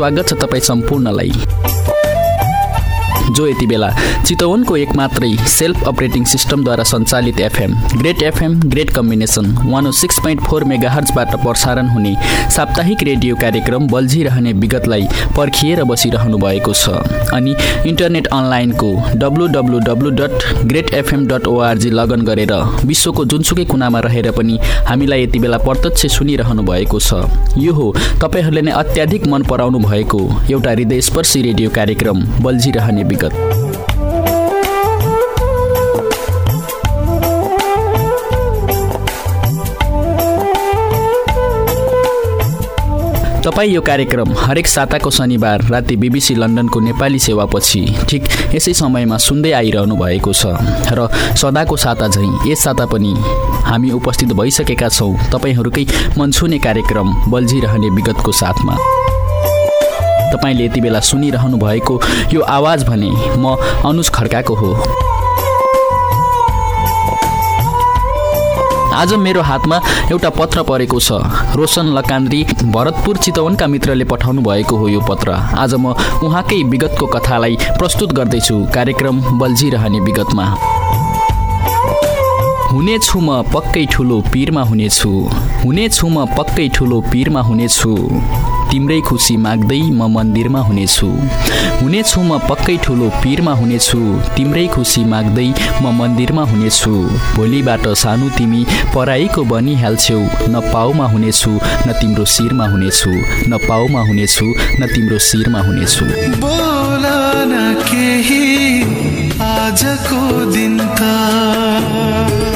स्वागत छ तपाईँ सम्पूर्णलाई। जो यति बेला चितवनको एक मात्रै सेल्फ अपरेटिङ सिस्टमद्वारा सञ्चालित FM great FM great combination one six point four mega हर्चबाट प्रसारण हुने साप्ताहिक रेडियो कार्यक्रम बल्झिरहने विगतलाई पर्खिएर बसिरहनु भएको छ। अनि इन्टरनेट अनलाइनको W W W dot great FM dot org लगन गरेर विश्वको जुनसुकै कुनामा रहेर पनि हामीलाई यति बेला प्रत्यक्ष सुनिरहनु भएको छ। यो हो तपाईँहरूले नै अत्याधिक मन पराउनु भएको एउटा हृदयस्पर्शी रेडियो कार्यक्रम बल्झिरहने विगत। तपाईँ यो कार्यक्रम हरेक साताको शनिबार राति बिबिसी लन्डनको नेपाली सेवापछि ठिक यसै समयमा सुन्दै आइरहनु भएको छ र सदाको साता झैँ यस साता पनि हामी उपस्थित भइसकेका छौँ। तपाईँहरूकै मनछुने कार्यक्रम बल्झिरहने विगतको साथमा। तपाईँले यति बेला सुनिरहनु भएको यो आवाज भने म अनुज खड्काको हो। आज मेरो हातमा एउटा पत्र परेको छ। रोशन लकान्द्री भरतपुर चितवनका मित्रले पठाउनु भएको हो यो पत्र। आज म उहाँकै विगतको कथालाई प्रस्तुत गर्दैछु। कार्यक्रम बल्झिरहने विगतमा। हुनेछु म पक्कै ठुलो पिरमा हुनेछु। हुनेछु म पक्कै ठुलो पिरमा हुनेछु। तिम्रै खुसी माग्दै म मन्दिरमा हुनेछु। हुनेछु म पक्कै ठुलो पिरमा हुनेछु। तिम्रै खुसी माग्दै म मन्दिरमा हुनेछु। भोलिबाट सानो तिमी पराईको बनिहाल्छौ न पाउमा हुनेछु न तिम्रो शिरमा हुनेछु। न पाउमा हुनेछु न तिम्रो शिरमा हुनेछु। आजको दिन त।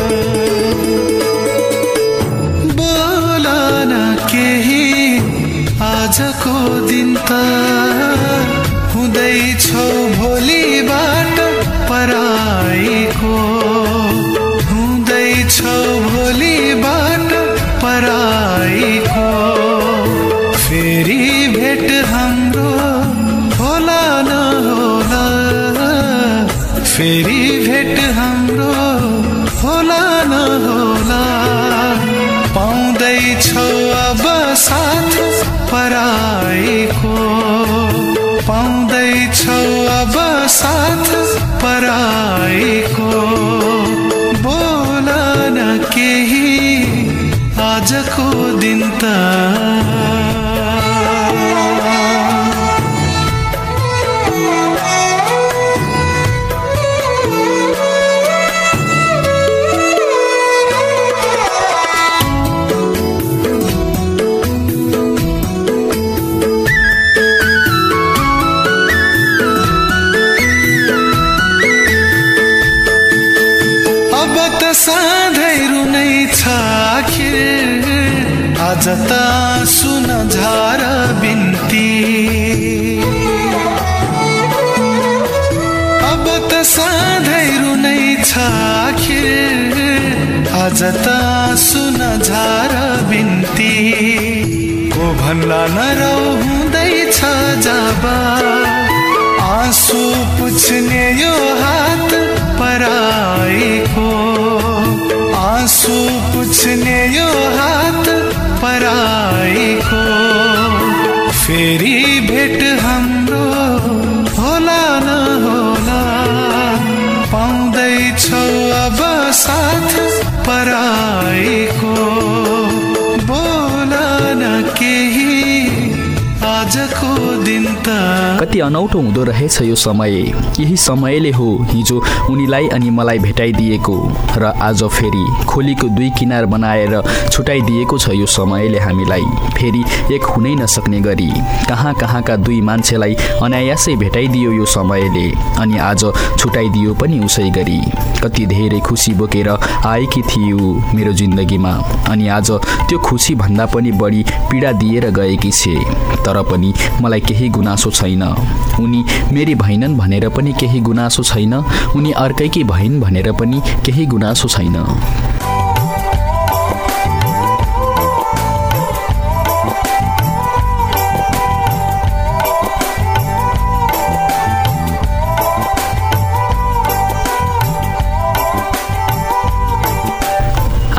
आजको दिन त हुँदैछौ भोलिबाट पराईको। हुँदैछौ भोलिबाट पराईको। फेरि भेट हाम्रो होला न होला। फेरि भेट हाम्रो होला न होला। पाउँदैछौ पराईको पाउँदैछौ अब साथ पराईको बोल न केही आजको दिन त आज त सुन झार बिन्ती। अब त सधैँ रुनै छ आज त सुन झार बिन्ती। को भन्ला नरौ हुँदैछ जब। आँसु पुछ्ने यो हात पराईको। आँसु पुछ्ने यो हात पराईको फेरि भेट हाम्रो होला न होला। पाउँदैछौ अब साथ पराईको कति अनौठो हुँदो रहेछ यो समय। यही समयले हो हिजो उनीलाई अनि मलाई भेटाइदिएको र आज फेरि खोलीको दुई किनार बनाएर छुटाइदिएको छ यो समयले हामीलाई। फेरि एक हुनै नसक्ने गरी कहाँ कहाँका दुई मान्छेलाई अनायासै भेटाइदियो यो समयले अनि आज छुटाइदियो पनि उसै गरी। कति धेरै खुसी बोकेर आएकी थिए मेरो जिन्दगीमा। अनि आज त्यो खुसी भन्दा पनि बढी पीडा दिएर गएकी छे। तर पनि मलाई केही गुनासो छैन। उनी मेरी भैनन् भनेर पनि केही गुनासो छैन। उनी अर्कैकी भइन् भनेर पनि केही गुनासो छैन।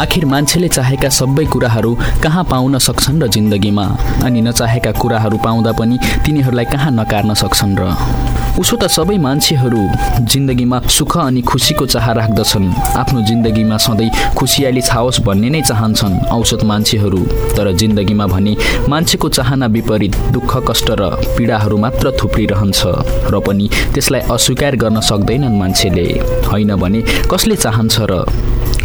आखिर मान्छेले चाहेका सबै कुराहरू कहाँ पाउन सक्छन् र जिन्दगीमा? अनि नचाहेका कुराहरू पाउँदा पनि तिनीहरूलाई कहाँ नकार्न सक्छन् र? उसो त सबै मान्छेहरू जिन्दगीमा सुख अनि खुसीको चाह राख्दछन्। आफ्नो जिन्दगीमा सधैँ खुसियाली छाओस् भन्ने नै चाहन्छन् औसत मान्छेहरू। तर जिन्दगीमा भने मान्छेको चाहना विपरीत दुःख कष्ट र पीडाहरू मात्र थुप्रिरहन्छ र पनि त्यसलाई अस्वीकार गर्न सक्दैनन् मान्छेले। होइन भने कसले चाहन्छ र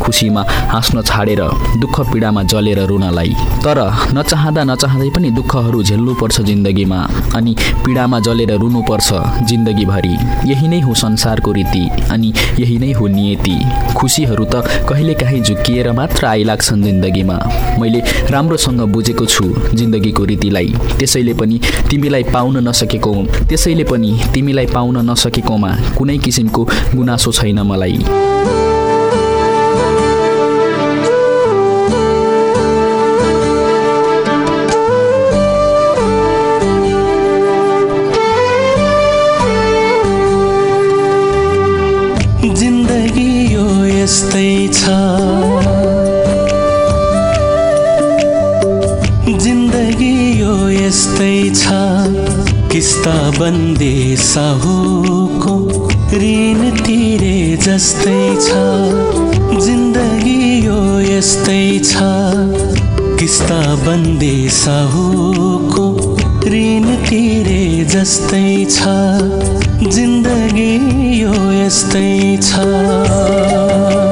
खुसीमा हाँस्न छाडेर दुःख पीडामा जलेर रुनलाई। तर नचाहँदा नचाहँदै पनि दुःखहरू झेल्नुपर्छ जिन्दगीमा अनि पीडामा जलेर रुनुपर्छ जिन्दगीभरि। यही नै हो संसारको रीति अनि यही नै हो नियति। खुसीहरू त कहिलेकाहीँ झुक्किएर मात्र आइलाग्छन् जिन्दगीमा। मैले राम्रोसँग बुझेको छु जिन्दगीको रीतिलाई। त्यसैले पनि तिमीलाई पाउन नसकेको त्यसैले पनि तिमीलाई पाउन नसकेकोमा कुनै किसिमको गुनासो छैन मलाई। बन्दे साहुको ऋण तिरे जस्तै छ। जिन्दगी यो यस्तै छ। किस्ता बन्दे साहुको ऋण तिरे जस्तै छ। जिन्दगी यो यस्तै छ।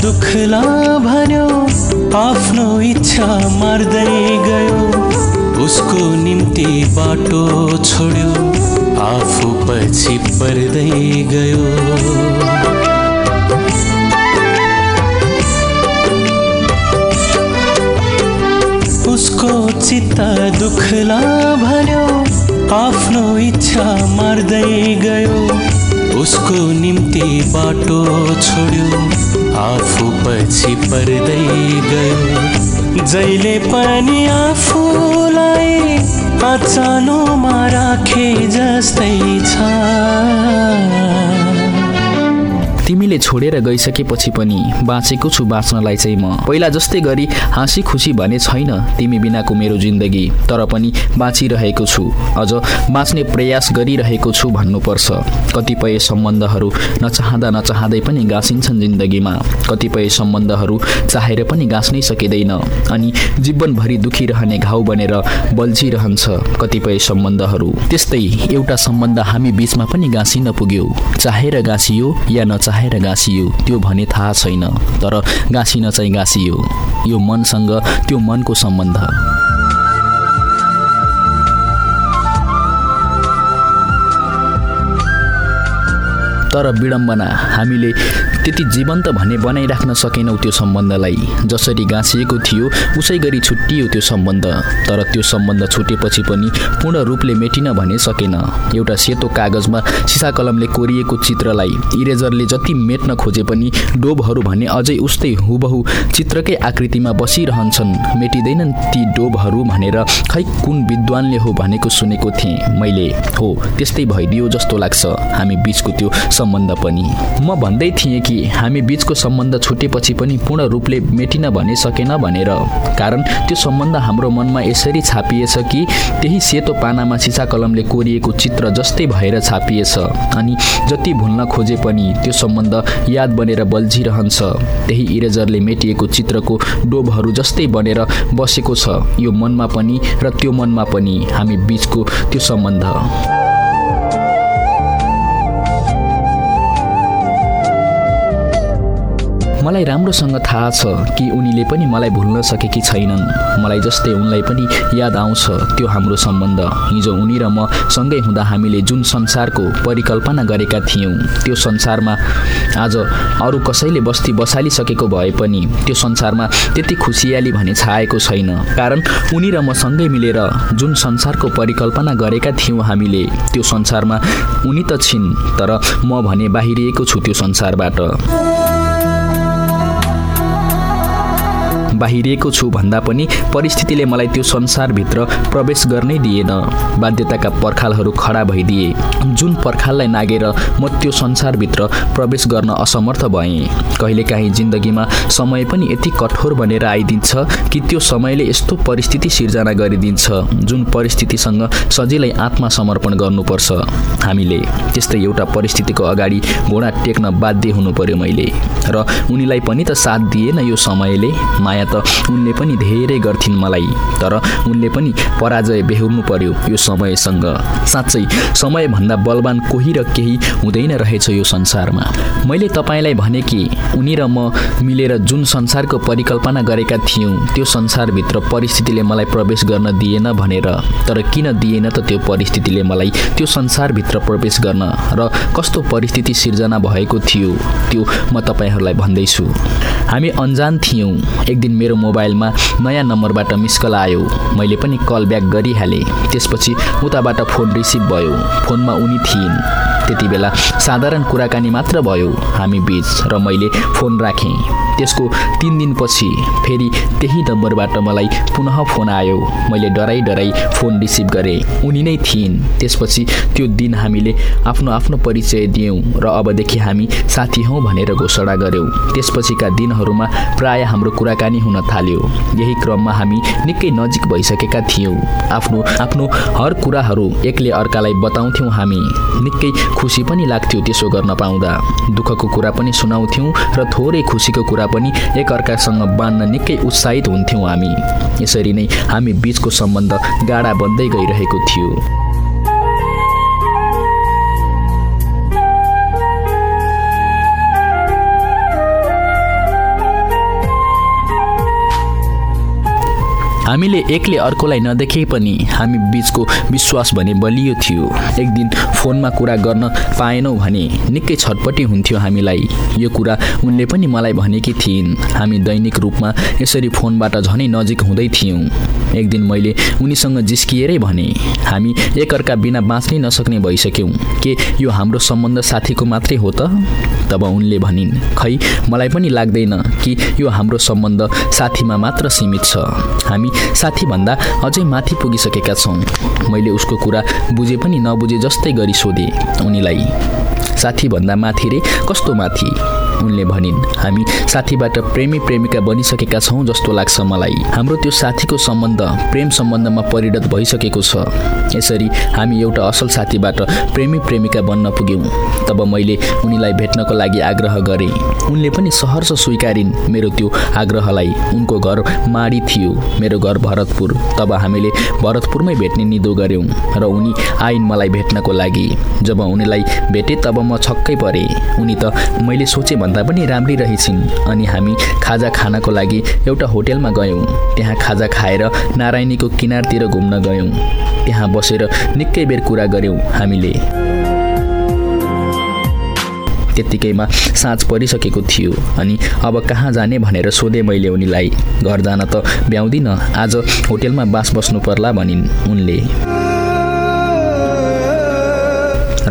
दुखला भन्यो आफ्नो इच्छा मार्दै गयो। उसको निम्ति बाटो छोड्यो आफू पछि पर्दै गयो। उसको चित्त दुखला भन्यो आफ्नो इच्छा मार्दै गयो। उसको निम्ति बाटो छोड्यो आफू पछि पर्दै गयो। जहिले पनि आफूलाई अचानोमा राखे जस्तै छ। तिमीले छोडेर गइसकेपछि पनि बाँचेको छु बाँच्नलाई चाहिँ म। पहिला जस्तै गरी हाँसी खुसी भने छैन तिमी बिनाको मेरो जिन्दगी तर पनि बाँचिरहेको छु। अझ बाँच्ने प्रयास गरिरहेको छु भन्नुपर्छ। कतिपय सम्बन्धहरू नचाहँदा नचाहँदै पनि गाँसिन्छन् जिन्दगीमा। कतिपय सम्बन्धहरू चाहेर पनि गाँच्नै सकिँदैन अनि जीवनभरि दुखी रहने घाउ बनेर बल्झिरहन्छ कतिपय सम्बन्धहरू। त्यस्तै एउटा सम्बन्ध हामी बिचमा पनि गाँसिन पुग्यो। चाहेर गाँसियो या नचाहे चाहेर गाँसियो त्यो भने थाहा छैन तर गाँसिन चाहिँ गाँसियो यो मनसँग त्यो मनको सम्बन्ध। तर विडम्बना हामीले त्यति जीवन्त भन्ने बनाइराख्न सकेनौँ त्यो सम्बन्धलाई। जसरी गाँसिएको थियो उसै गरी छुट्टियो त्यो सम्बन्ध। तर त्यो सम्बन्ध छुटेपछि पनि पूर्ण रूपले मेटिन भने सकेन। एउटा सेतो कागजमा सिसा कलमले कोरिएको चित्रलाई इरेजरले जति मेट्न खोजे पनि डोबहरू भने अझै उस्तै हुबहु चित्रकै आकृतिमा बसिरहन्छन्। मेटिँदैनन् ती डोबहरू भनेर खै कुन विद्वानले हो भनेको सुनेको थिएँ मैले। हो त्यस्तै भइदियो जस्तो लाग्छ। हामी बिचको त्यो सम्बन्ध पनि। म भन्दै थिएँ कि कि हामी बिचको सम्बन्ध छुटेपछि पनि पूर्ण रूपले मेटिन भने सकेन भनेर। कारण त्यो सम्बन्ध हाम्रो मनमा यसरी छापिएछ कि त्यही सेतो पानामा सिसा कलमले कोरिएको चित्र जस्तै भएर छापिएछ। अनि जति भुल्न खोजे पनि त्यो सम्बन्ध याद बनेर बल्झिरहन्छ। त्यही इरेजरले मेटिएको चित्रको डोबहरू जस्तै बनेर बसेको छ। यो मनमा पनि र त्यो मनमा पनि हामी बिचको त्यो सम्बन्ध। मलाई राम्रोसँग थाहा छ कि उनीले पनि मलाई भुल्न सकेकी छैनन्। मलाई जस्तै उनलाई पनि याद आउँछ त्यो हाम्रो सम्बन्ध। हिजो उनी र म सँगै हुँदा हामीले जुन संसारको परिकल्पना गरेका थियौँ त्यो संसारमा आज अरू कसैले बस्ती बसालिसकेको भए पनि त्यो संसारमा त्यति खुसियाली भने छाएको छैन। कारण उनी र म सँगै मिलेर जुन संसारको परिकल्पना गरेका थियौँ हामीले त्यो संसारमा उनी त छिन् तर म भने बाहिरिएको छु त्यो संसारबाट। बाहिरिएको छु भन्दा पनि परिस्थितिले मलाई त्यो संसारभित्र प्रवेश गर्नै दिएन। बाध्यताका पर्खालहरू खडा भइदिए। जुन पर्खाललाई नागेर म त्यो संसारभित्र प्रवेश गर्न असमर्थ भएँ। कहिलेकाहीँ जिन्दगीमा समय पनि यति कठोर बनेर आइदिन्छ कि त्यो समयले यस्तो परिस्थिति सिर्जना गरिदिन्छ जुन परिस्थितिसँग सजिलै आत्मसमर्पण गर्नुपर्छ। हामीले त्यस्तै एउटा परिस्थितिको अगाडि घोडा टेक्न बाध्य हुनु पर्यो मैले। र उनीलाई पनि त साथ दिएन यो समयले। माया उनले पनि धेरै गर्थिन् मलाई। तर उनले पनि पराजय बेहोर्नु पर्यो यो समयसँग। साँच्चै समयभन्दा बलवान कोही र केही हुँदैन रहेछ यो संसारमा। मैले तपाईँलाई भने कि उनी र म मिलेर जुन संसारको परिकल्पना गरेका थियौँ त्यो संसारभित्र परिस्थितिले मलाई प्रवेश गर्न दिएन भनेर। तर किन दिएन त त्यो परिस्थितिले मलाई त्यो संसारभित्र प्रवेश गर्न र कस्तो परिस्थिति सिर्जना भएको थियो त्यो म तपाईँहरूलाई भन्दैछु। हामी अन्जान थियौँ। एक दिन मेरो मोबाइलमा नयाँ नम्बरबाट मिस कल आयो। मैले पनि कल ब्याक गरिहालेँ। त्यसपछि उताबाट फोन रिसिभ भयो। फोनमा उनी थिइन्। त्यति बेला साधारण कुराकानी मात्र भयो। हामी बिच र मैले फोन राखेँ। त्यसको तिन दिनपछि फेरि त्यही नम्बरबाट मलाई पुनः फोन आयो। मैले डराइ डराइ फोन रिसिभ गरेँ। उनी नै थिइन्। त्यसपछि त्यो दिन हामीले आफ्नो आफ्नो परिचय दियौँ र अबदेखि हामी साथी हौँ भनेर घोषणा गऱ्यौँ त्यसपछिका दिनहरूमा प्राय हाम्रो कुराकानी हुन थाल्यो। यही क्रममा हामी निकै नजिक भइसकेका थियौँ। आफ्नो आफ्नो हर कुराहरू एकले अर्कालाई बताउँथ्यौँ हामी। निकै खुसी पनि लाग्थ्यो त्यसो गर्न पाउँदा। दुःखको कुरा पनि सुनाउँथ्यौँ र थोरै खुसीको कुरा पनि एकअर्कासँग बाँड्न निकै उत्साहित हुन्थ्यौँ हामी। यसरी नै हामी बिचको सम्बन्ध गाडा बन्दै गइरहेको थियो। हामीले एकले अर्कोलाई नदेखे पनि हामी बिचको विश्वास भने बलियो थियो। एक दिन फोनमा कुरा गर्न पाएनौँ भने निकै छटपट्टि हुन्थ्यो हामीलाई। यो कुरा उनले पनि मलाई भनेकी थिइन्। हामी दैनिक रूपमा यसरी फोनबाट झनै नजिक हुँदै थियौँ। एक दिन मैले उनीसँग जिस्किएरै भने हामी एकअर्का बिना बाँच्नै नसक्ने भइसक्यौँ। के यो हाम्रो सम्बन्ध साथीको मात्रै हो त? तब उनले भनिन् खै मलाई पनि लाग्दैन कि यो हाम्रो सम्बन्ध साथीमा मात्र सीमित छ। हामी साथीभन्दा अझै माथि पुगिसकेका छौँ। मैले उसको कुरा बुझे पनि नबुझे जस्तै गरी सोधेँ उनीलाई साथीभन्दा माथि रे कस्तो माथि? उनले भनिन् हामी साथीबाट प्रेमी प्रेमिका बनिसकेका छौँ जस्तो लाग्छ मलाई। हाम्रो त्यो साथीको सम्बन्ध प्रेम सम्बन्धमा परिणत भइसकेको छ। यसरी हामी एउटा असल साथीबाट प्रेमी प्रेमिका बन्न पुग्यौँ। तब मैले उनीलाई भेट्नको लागि आग्रह गरेँ। उनले पनि सहर्ष स्वीकारिन् मेरो त्यो आग्रहलाई। उनको घर माडी थियो मेरो घर भरतपुर। तब हामीले भरतपुरमै भेट्ने निदो गऱ्यौँ र उनी आइन् मलाई भेट्नको लागि। जब उनीलाई भेटेँ तब म छक्कै परेँ। उनी त मैले सोचे भन्दा पनि राम्री रहेछिन्। अनि हामी खाजा खानको लागि एउटा होटेलमा गयौँ। त्यहाँ खाजा खाएर नारायणीको किनारतिर घुम्न गयौँ। त्यहाँ बसेर निकै बेर कुरा गऱ्यौँ हामीले। त्यत्तिकैमा साँझ परिसकेको थियो। अनि अब कहाँ जाने भनेर सोधेँ मैले उनीलाई। घर जान त भ्याउँदिनँ आज होटेलमा बास बस्नु पर्ला भनिन् उनले।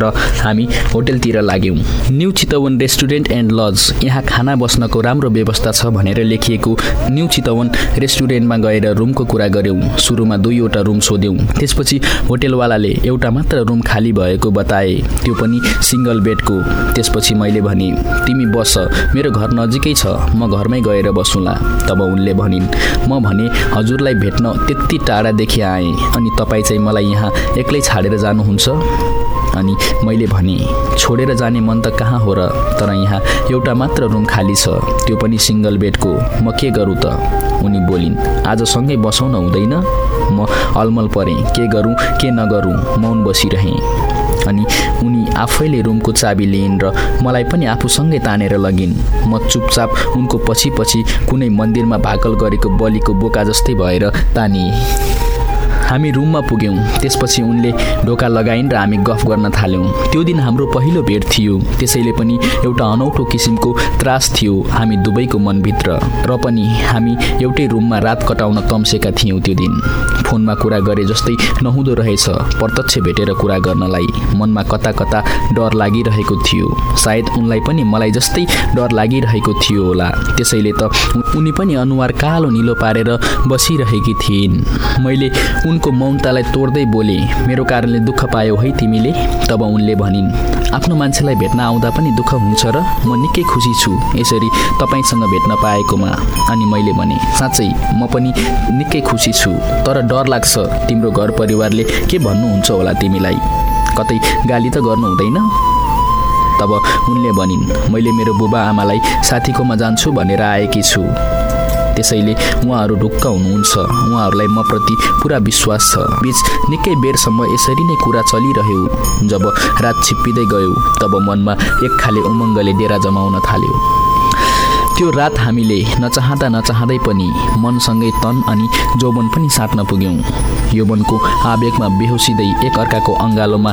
र हामी होटेलतिर लाग्यौँ। New Chitwan restaurant and lodge यहाँ खाना बस्नको राम्रो व्यवस्था छ भनेर लेखिएको न्यू चितवन रेस्टुरेन्टमा गएर रुमको कुरा गऱ्यौँ। सुरुमा दुईवटा रुम सोध्यौँ। त्यसपछि होटेलवालाले एउटा मात्र रुम खाली भएको बताए। त्यो पनि सिङ्गल बेडको। त्यसपछि मैले भने तिमी बस मेरो घर नजिकै छ म घरमै गएर बसुँला। तब उनले भनिन् म भने हजुरलाई भेट्न त्यति टाढादेखि आएँ। अनि तपाईँ चाहिँ मलाई यहाँ एक्लै छाडेर जानुहुन्छ? अनि मैले भने छोडेर जाने मन त कहाँ हो र तर यहाँ एउटा मात्र रुम खाली छ त्यो पनि सिङ्गल बेडको म के गरौँ त? उनी बोलिन् आज सँगै बसौँ न हुँदैन? म अलमल परेँ के गरौँ के नगरौँ मौन बसिरहेँ अनि उनी आफैले रुमको चाबी लिइन् र मलाई पनि आफूसँगै तानेर लगिन्। म चुपचाप उनको पछि पछि कुनै मन्दिरमा भाकल गरेको बलिको बोका जस्तै भएर तानिए। हामी रुममा पुग्यौँ। त्यसपछि उनले ढोका लगाइन् र हामी गफ गर्न थाल्यौँ। त्यो दिन हाम्रो पहिलो भेट थियो। त्यसैले पनि एउटा अनौठो किसिमको त्रास थियो हामी दुवैको मनभित्र। र पनि हामी एउटै रुममा रात कटाउन तम्सेका थियौँ त्यो दिन। फोनमा कुरा गरे जस्तै नहुँदो रहेछ प्रत्यक्ष भेटेर कुरा गर्नलाई। मनमा कता कता डर लागिरहेको थियो। सायद उनलाई पनि मलाई जस्तै डर लागिरहेको थियो होला। त्यसैले त उनी पनि अनुहार कालो निलो पारेर बसिरहेकी थिइन्। मैले उन उनको मौनतालाई तोड्दै बोले मेरो कारणले दुःख पायो है तिमीले तब उनले भनिन्। आफ्नो मान्छेलाई भेट्न आउँदा पनि दुःख हुन्छ र म निकै खुसी छु यसरी तपाईँसँग भेट्न पाएकोमा अनि मैले भने साँच्चै म पनि निकै खुसी छु तर डर लाग्छ तिम्रो घर परिवारले के भन्नुहुन्छ होला तिमीलाई? कतै गाली त गर्नु हुँदैन? तब उनले भनिन् मैले मेरो बुबा आमालाई साथीकोमा जान्छु भनेर आएकी छु। त्यसैले उहाँहरू ढुक्क हुनुहुन्छ। उहाँहरूलाई म प्रति पुरा विश्वास छ। बिच निकै बेरसम्म यसरी नै कुरा चलिरह्यो। जब रात छिप्पिँदै गयो तब मनमा एक खाले उमङ्गले डेरा जमाउन थाल्यो। त्यो रात हामीले नचाहँदा नचाहँदै पनि मनसँगै तन अनि जौवन पनि साट्न पुग्यौँ। यौवनको आवेगमा बेहोसिँदै एकअर्काको अङ्गालोमा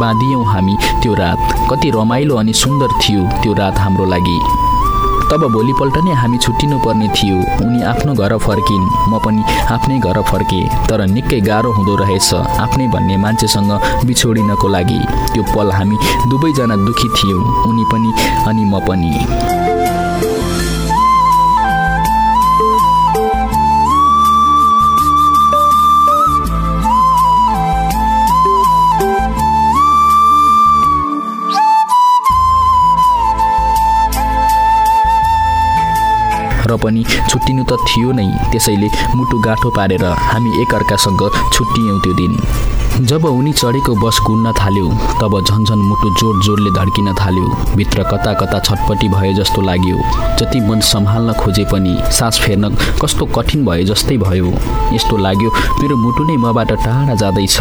बाँधियौँ हामी त्यो रात। कति रमाइलो अनि सुन्दर थियो त्यो रात हाम्रो लागि। तब भोलिपल्ट नै हामी छुट्टिनु पर्ने थियो। उनी आफ्नो घर फर्किन् म पनि आफ्नै घर फर्केँ तर निकै गाह्रो हुँदो रहेछ आफ्नै भन्ने मान्छेसँग बिछोडिनको लागि। त्यो पल हामी दुवैजना दुखी थियौँ उनी पनि अनि म पनि। र पनि छुट्टिनु त थियो नै त्यसैले मुटु गाँठो पारेर हामी एकअर्कासँग छुट्टियौँ त्यो दिन। जब उनी चढेको बस गुड्न थाल्यो तब झन्झन मुटु जोड जोडले धड्किन थाल्यो। भित्र कता कता छटपट्टि भए जस्तो लाग्यो। जति मन सम्हाल्न खोजे पनि सास फेर्न कस्तो कठिन भए जस्तै भयो। यस्तो लाग्यो मेरो मुटु नै मबाट टाढा जाँदैछ।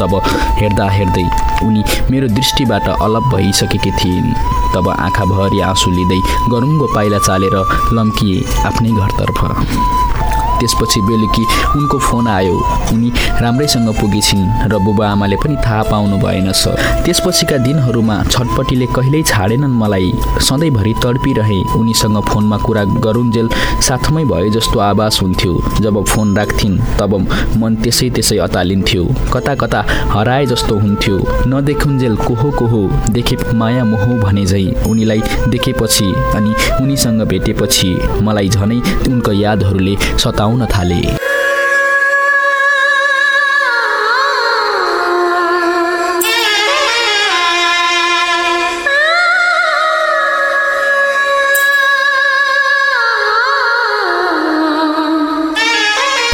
तब हेर्दा हेर्दै उनी मेरो दृष्टिबाट अलग भइसकेकी थिइन्। तब आँखाभरि आँसु लिँदै गरुङ्गो पाइला चालेर लम्किए आफ्नै घरतर्फ। त्यसपछि बेलुकी उनको फोन आयो। उनी राम्रैसँग पुगेछिन् र बुबा आमाले पनि थाहा पाउनु भएनछ त्यसपछिका दिनहरूमा छटपट्टिले कहिल्यै छाडेनन् मलाई। सधैँभरि तडपिरहे उनीसँग फोनमा कुरा गरुन्जेल साथमै भए जस्तो आवाज हुन्थ्यो। जब फोन राख्थिन् तब मन त्यसै त्यसै अतालिन्थ्यो। कता कता हराए जस्तो हुन्थ्यो। नदेखुन्जेल कोहो कोहो देखे माया मोह भने झै उनीलाई देखेपछि अनि उनीसँग भेटेपछि मलाई झनै उनको यादहरूले सताउ आउन थाले।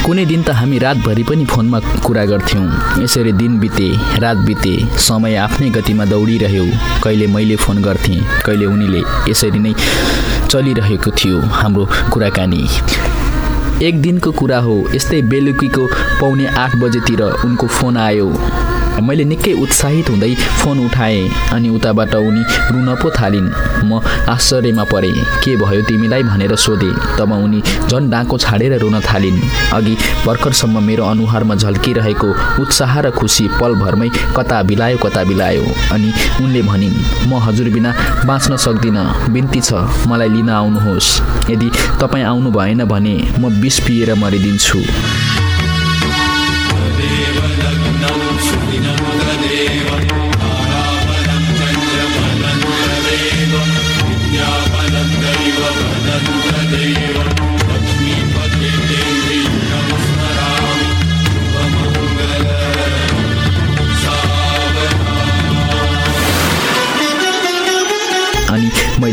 कुनै दिन त हामी रातभरि पनि फोनमा कुरा गर्थ्यौँ। यसरी दिन बिते रात बिते समय आफ्नै गतिमा दौडिरह्यो। कहिले मैले फोन गर्थेँ कहिले उनीले यसरी नै चलिरहेको थियो हाम्रो कुराकानी। एक दिनको कुरा हो यस्तै बेलुकीको पाउने आठ बजेतिर उनको फोन आयो। मैले निकै उत्साहित हुँदै फोन उठाएँ अनि उताबाट उनी रुन पो थालिन्। म आश्चर्यमा परेँ। के भयो तिमीलाई? भनेर सोधेँ। तब उनी झन् डाँको छाडेर रुन थालिन्। अघि भर्खरसम्म मेरो अनुहारमा झल्किरहेको उत्साह र खुसी पलभरमै कता बिलायो कता बिलायो? अनि उनले भनिन् म हजुर बिना बाँच्न सक्दिनँ। बिन्ती छ। मलाई लिन आउनुहोस्। यदि तपाईँ आउनु भएन भने म विष पिएर मरिदिन्छु।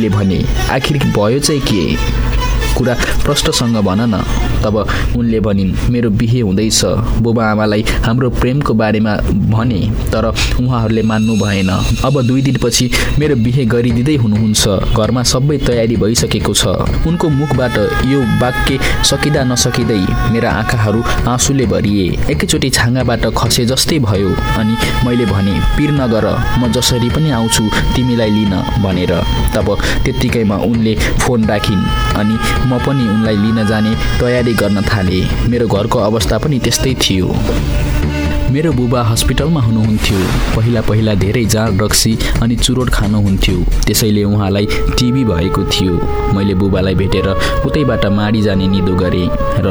भने आखिर भयो चाहिँ के? कुरा प्रष्टसँग भन न। तब उनले भनिन् मेरो बिहे हुँदैछ। बुबा आमालाई हाम्रो प्रेमको बारेमा भने तर उहाँहरूले मान्नु भएन। अब दुई दिनपछि मेरो बिहे गरिदिँदै हुनुहुन्छ। घरमा सबै तयारी भइसकेको छ। उनको मुखबाट यो वाक्य सकिँदा नसकिँदै मेरा आँखाहरू आँसुले भरिए। एकैचोटि छाँगाबाट खसे जस्तै भयो। अनि मैले भने पिर नगर म जसरी पनि आउँछु तिमीलाई लिन भनेर। तब त्यत्तिकैमा उनले फोन राखिन्। अनि म पनि उनलाई लिन जाने तयारी गर्न थालेँ। मेरो घरको अवस्था पनि त्यस्तै थियो। मेरो बुबा हस्पिटलमा हुनुहुन्थ्यो। पहिला पहिला धेरै जाँड रक्सी अनि चुरोट खानुहुन्थ्यो। त्यसैले उहाँलाई टिबी भएको थियो। मैले बुबालाई भेटेर उतैबाट माडी जाने निदो गरेँ र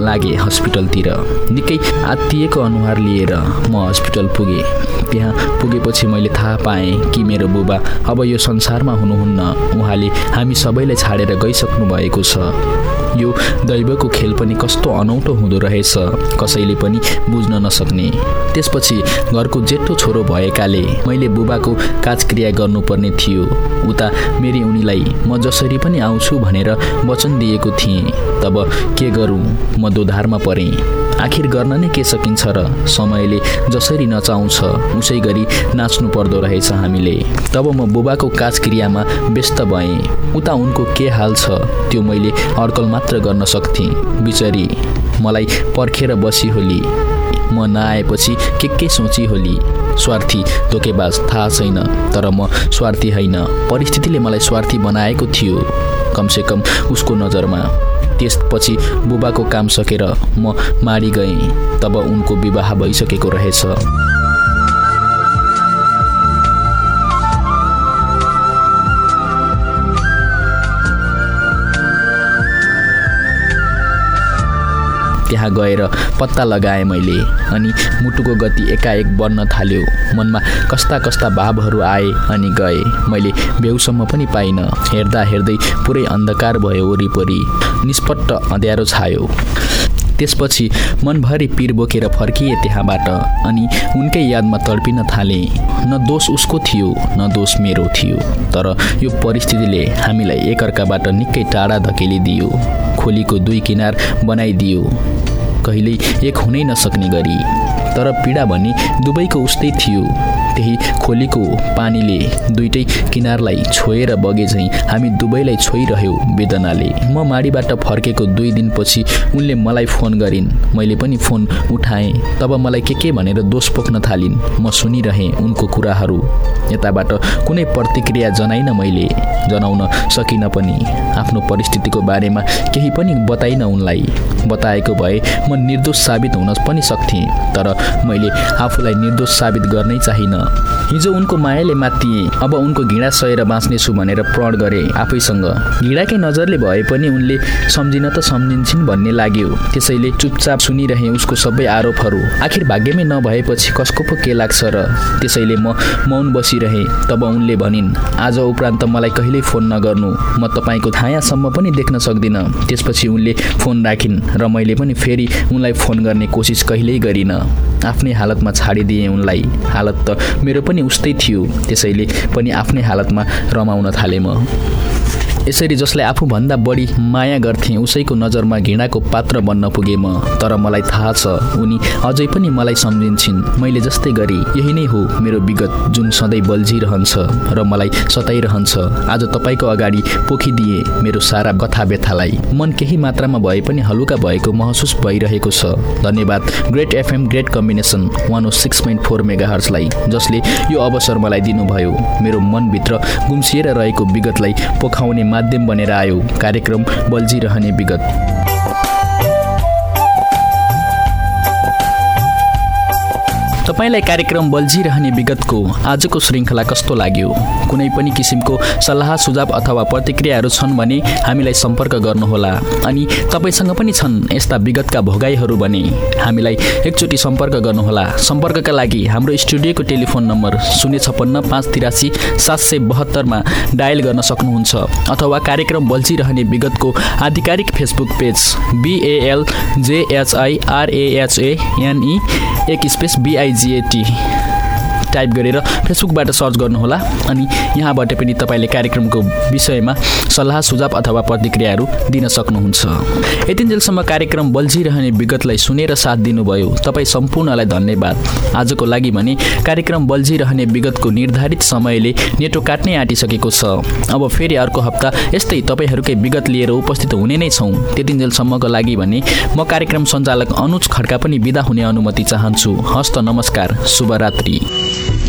लागेँ हस्पिटलतिर। निकै आत्तिएको अनुहार लिएर म हस्पिटल पुगेँ। त्यहाँ पुगेपछि मैले थाहा पाएँ कि मेरो बुबा अब यो संसारमा हुनुहुन्न। उहाँले हामी सबैलाई छाडेर गइसक्नु भएको छ। यो दैवको खेल पनि कस्तो अनौठो हुँदो रहेछ कसैले पनि बुझ्न नसक्ने। त्यसपछि घरको जेठो छोरो भएकाले मैले बुबाको काजक्रिया गर्नुपर्ने थियो। उता मेरी उनीलाई म जसरी पनि आउँछु भनेर वचन दिएको थिएँ। तब के गरौँ? म दोधारमा परेँ। आखिर गर्न नै के सकिन्छ र समयले जसरी नचाउँछ उसै गरी नाच्नु पर्दो रहेछ हामीले। तब म बुबाको काजक्रियामा व्यस्त भएँ। उता उनको के हाल छ त्यो मैले अड्कल मात्र गर्न सक्थेँ। बिचरी मलाई पर्खेर बसी होली। म नआएपछि के के सोची होली? स्वार्थी धोकेबाज थाहा छैन तर म स्वार्थी होइन। परिस्थितिले मलाई स्वार्थी बनाएको थियो कमसेकम उसको नजरमा। त्यसपछि बुबाको काम सकेर म माडी गएँ तब उनको विवाह भइसकेको रहेछ। त्यहाँ गएर पत्ता लगाएँ मैले अनि मुटुको गति एकाएक बढ्न थाल्यो। मनमा कस्ता कस्ता भावहरू आए अनि गए। मैले बेउसम्म पनि पाइनँ। हेर्दा हेर्दै पुरै अन्धकार भयो वरिपरि। निष्पट्ट अँध्यारो छायो। त्यसपछि मनभरि पिर बोकेर फर्किए त्यहाँबाट अनि उनकै यादमा तडपिन थाले। न दोष उसको थियो न दोष मेरो थियो। तर यो परिस्थितिले हामीलाई एकअर्काबाट निकै टाढा धकेलिदियो। खोलीको दुई किनार बनाइदियो। कहिल्यै एक हुनै नसक्ने गरी। तर पीडा भने दुवैको उस्तै थियो। त्यही खोलीको पानीले दुइटै किनारलाई छोएर बगे झैँ हामी दुवैलाई छोइरह्यो वेदनाले। म माडीबाट फर्केको दुई दिनपछि उनले मलाई फोन गरिन्। मैले पनि फोन उठाएँ। तब मलाई के के भनेर दोष पोख्न थालिन्। म सुनिरहेँ उनको कुराहरू। यताबाट कुनै प्रतिक्रिया जनाइन मैले। जनाउन सकिनँ पनि। आफ्नो परिस्थितिको बारेमा केही पनि बताइनँ उनलाई। बताएको भए म निर्दोष साबित हुन पनि सक्थेँ। तर मैले आफूलाई निर्दोष साबित गर्नै चाहिन। हिजो उनको मायाले मातिए अब उनको घिँडा सहेर बाँच्नेछु भनेर प्रण गरे आफैसँग। घिँडाकै नजरले भए पनि उनले सम्झिन त सम्झिन्छन् भन्ने लाग्यो। त्यसैले चुपचाप सुनिरहे उसको सबै आरोपहरू। आखिर भाग्यमै नभएपछि कसको पो के लाग्छ र? त्यसैले म मौन बसिरहे तब उनले भनिन् आज उपरान्त मलाई कहिल्यै फोन नगर्नु। म तपाईँको थायासम्म पनि देख्न सक्दिनँ त्यसपछि उनले फोन राखिन् र मैले पनि फेरि उनलाई फोन गर्ने कोसिस कहिल्यै गरिनँ। आफ्नै हालतमा छाडिदिएँ उनलाई। हालत त मेरो पनि उस्तै थियो त्यसैले पनि आफ्नै हालतमा रमाउन थालेँ म। यसरी जसलाई आफूभन्दा बढी माया गर्थेँ उसैको नजरमा घृणाको पात्र बन्न पुगेँ म। तर मलाई थाहा छ उनी अझै पनि मलाई सम्झिन्छन्। मैले जस्तै गरी यही नै हो मेरो विगत जुन सधैँ बल्झिरहन्छ र मलाई सताइरहन्छ। आज तपाईँको अगाडि पोखिदिए मेरो सारा कथा व्यथालाई मन केही मात्रामा भए पनि हलुका भएको महसुस भइरहेको छ। धन्यवाद। Great FM great combination one O six point four mega हर्सलाई जसले यो अवसर मलाई दिनुभयो। मेरो मनभित्र गुम्सिएर रहेको विगतलाई पोखाउने माध्यम बनेर आयो। कार्यक्रम बल्झिरहने विगत। तपाईँलाई कार्यक्रम बल्झिरहने विगतको आजको श्रृङ्खला कस्तो लाग्यो? कुनै पनि किसिमको सल्लाह सुझाव अथवा प्रतिक्रियाहरू छन् भने हामीलाई सम्पर्क गर्नुहोला। अनि तपाईँसँग पनि छन् यस्ता विगतका भोगाईहरू भने हामीलाई एकचोटि सम्पर्क गर्नुहोला। सम्पर्कका लागि हाम्रो स्टुडियोको टेलिफोन नम्बर शून्य छप्पन्न पाँच तिरासी सात सय बहत्तरमा डायल गर्न सक्नुहुन्छ अथवा कार्यक्रम बल्झिरहने विगतको आधिकारिक फेसबुक पेज बिएएल जेएचआई आरएएचएएनई एक स्पेस बिआई anxiety टाइप गरेर फेसबुकबाट सर्च गर्नुहोला। अनि यहाँबाट पनि तपाईँले कार्यक्रमको विषयमा सल्लाह सुझाव अथवा प्रतिक्रियाहरू दिन सक्नुहुन्छ। यतिन्जेलसम्म कार्यक्रम बल्झिरहने विगतलाई सुनेर साथ दिनुभयो। तपाईँ सम्पूर्णलाई धन्यवाद। आजको लागि भने कार्यक्रम बल्झिरहने विगतको निर्धारित समयले नेटो काट्नै आँटिसकेको छ। अब फेरि अर्को हप्ता यस्तै तपाईँहरूकै विगत लिएर उपस्थित हुने नै छौँ। त्यतिन्जेलसम्मको लागि भने म कार्यक्रम सञ्चालक अनुज खड्का पनि विदा हुने अनुमति चाहन्छु। हस्त नमस्कार। शुभरात्रि। Thank you.